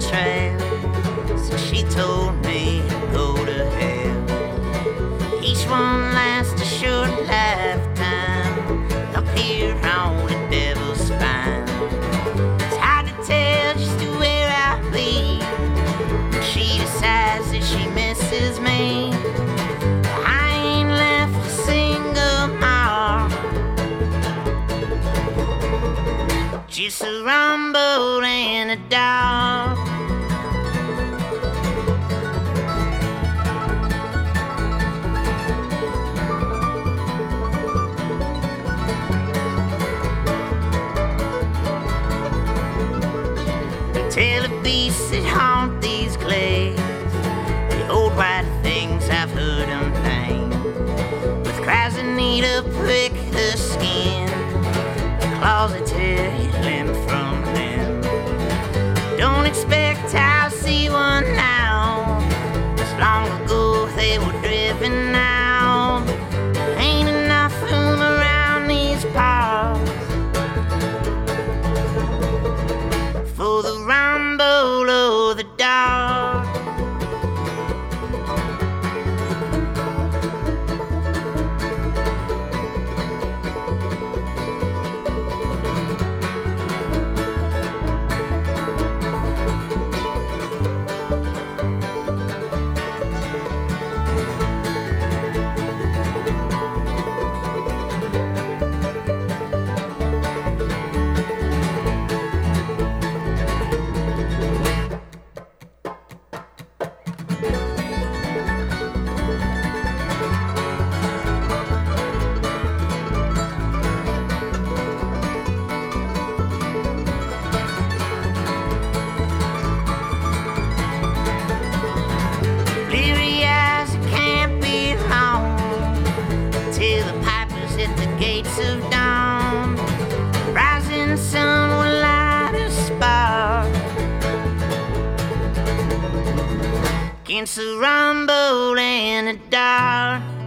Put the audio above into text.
train. Just a rumble in the dark. Tell the beasts that haunt these glades, the old white things I've heard them pain, with cries that need the skin, claws that tear you limb from limb. Don't expect I'll see one now, as long ago they were driven out. Ain't enough room around these parts for the rumble of the dark. Rising sun will light a spark against the rumble in the dark.